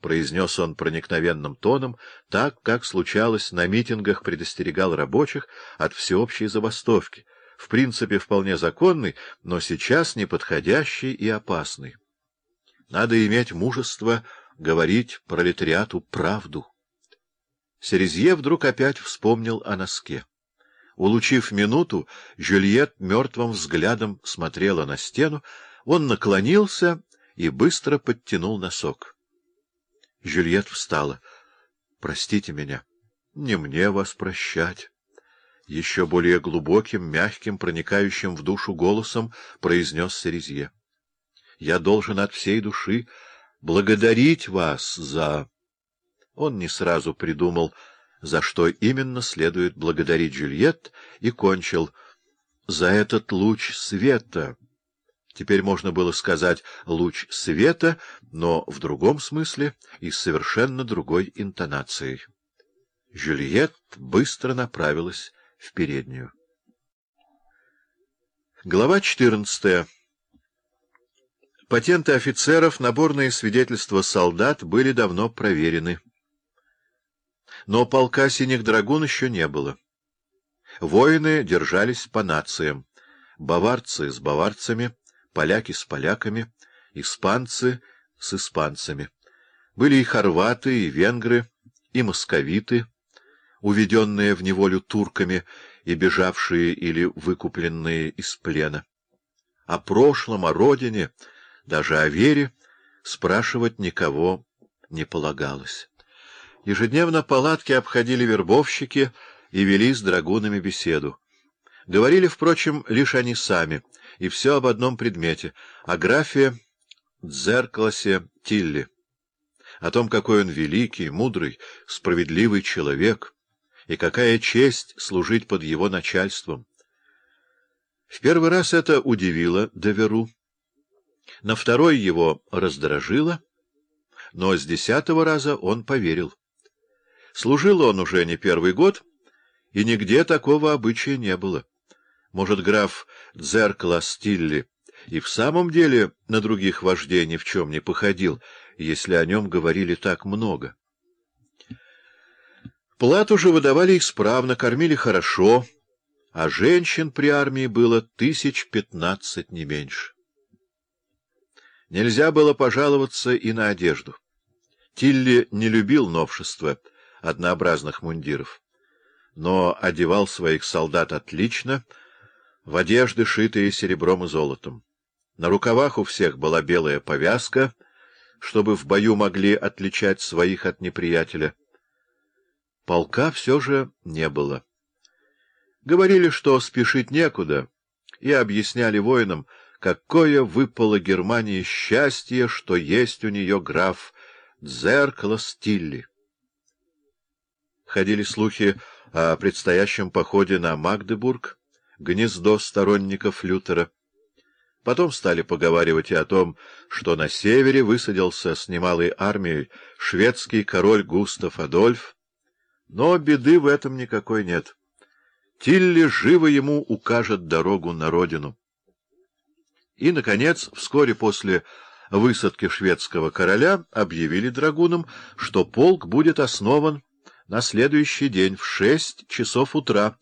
— произнес он проникновенным тоном, так, как случалось на митингах, предостерегал рабочих от всеобщей забастовки, в принципе вполне законный, но сейчас неподходящий и опасный. Надо иметь мужество говорить пролетариату правду. Серезье вдруг опять вспомнил о носке. Улучив минуту, Жюльет мертвым взглядом смотрела на стену, он наклонился и быстро подтянул носок. Жюльет встала. — Простите меня. — Не мне вас прощать. Еще более глубоким, мягким, проникающим в душу голосом произнес Серезье. — Я должен от всей души благодарить вас за... Он не сразу придумал, за что именно следует благодарить Джульетт, и кончил «за этот луч света». Теперь можно было сказать «луч света», но в другом смысле и с совершенно другой интонацией. Жюльет быстро направилась в переднюю. Глава четырнадцатая Патенты офицеров, наборные свидетельства солдат были давно проверены. Но полка «Синих драгун» еще не было. Воины держались по нациям. Баварцы с баварцами, поляки с поляками, испанцы с испанцами. Были и хорваты, и венгры, и московиты, уведенные в неволю турками и бежавшие или выкупленные из плена. О прошлом, о родине — даже о вере спрашивать никого не полагалось. Ежедневно палатки обходили вербовщики и вели с драгунами беседу. Говорили, впрочем, лишь они сами, и все об одном предмете — о графе Дзеркласе Тилли, о том, какой он великий, мудрый, справедливый человек, и какая честь служить под его начальством. В первый раз это удивило Деверу. На второй его раздражило, но с десятого раза он поверил. Служил он уже не первый год, и нигде такого обычая не было. Может, граф Дзеркала Стилли и в самом деле на других вождей ни в чем не походил, если о нем говорили так много. Плату же выдавали исправно, кормили хорошо, а женщин при армии было тысяч пятнадцать, не меньше. Нельзя было пожаловаться и на одежду. Тилли не любил новшества однообразных мундиров, но одевал своих солдат отлично, в одежды, шитые серебром и золотом. На рукавах у всех была белая повязка, чтобы в бою могли отличать своих от неприятеля. Полка все же не было. Говорили, что спешить некуда, и объясняли воинам, Какое выпало Германии счастье, что есть у нее граф Дзеркало Стилли. Ходили слухи о предстоящем походе на Магдебург, гнездо сторонников Лютера. Потом стали поговаривать и о том, что на севере высадился с немалой армией шведский король Густав Адольф. Но беды в этом никакой нет. Тилли живо ему укажет дорогу на родину. И, наконец, вскоре после высадки шведского короля объявили драгунам, что полк будет основан на следующий день в шесть часов утра,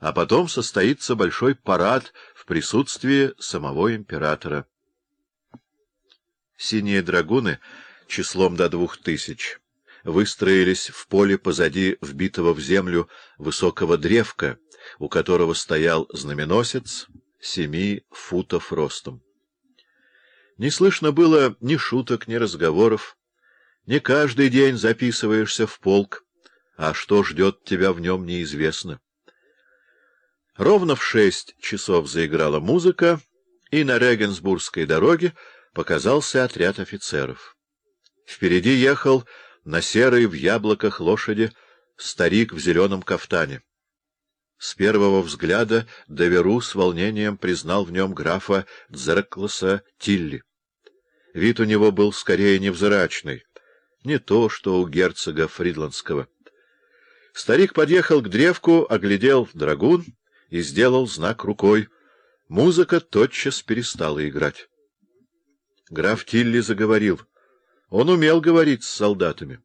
а потом состоится большой парад в присутствии самого императора. Синие драгуны числом до двух тысяч выстроились в поле позади вбитого в землю высокого древка, у которого стоял знаменосец, семи футов ростом. Не слышно было ни шуток, ни разговоров. Не каждый день записываешься в полк, а что ждет тебя в нем, неизвестно. Ровно в шесть часов заиграла музыка, и на Регенсбургской дороге показался отряд офицеров. Впереди ехал на серой в яблоках лошади старик в зеленом кафтане. С первого взгляда Деверу с волнением признал в нем графа Дзеркласа Тилли. Вид у него был скорее невзрачный, не то что у герцога Фридландского. Старик подъехал к древку, оглядел драгун и сделал знак рукой. Музыка тотчас перестала играть. Граф Тилли заговорил. Он умел говорить с солдатами.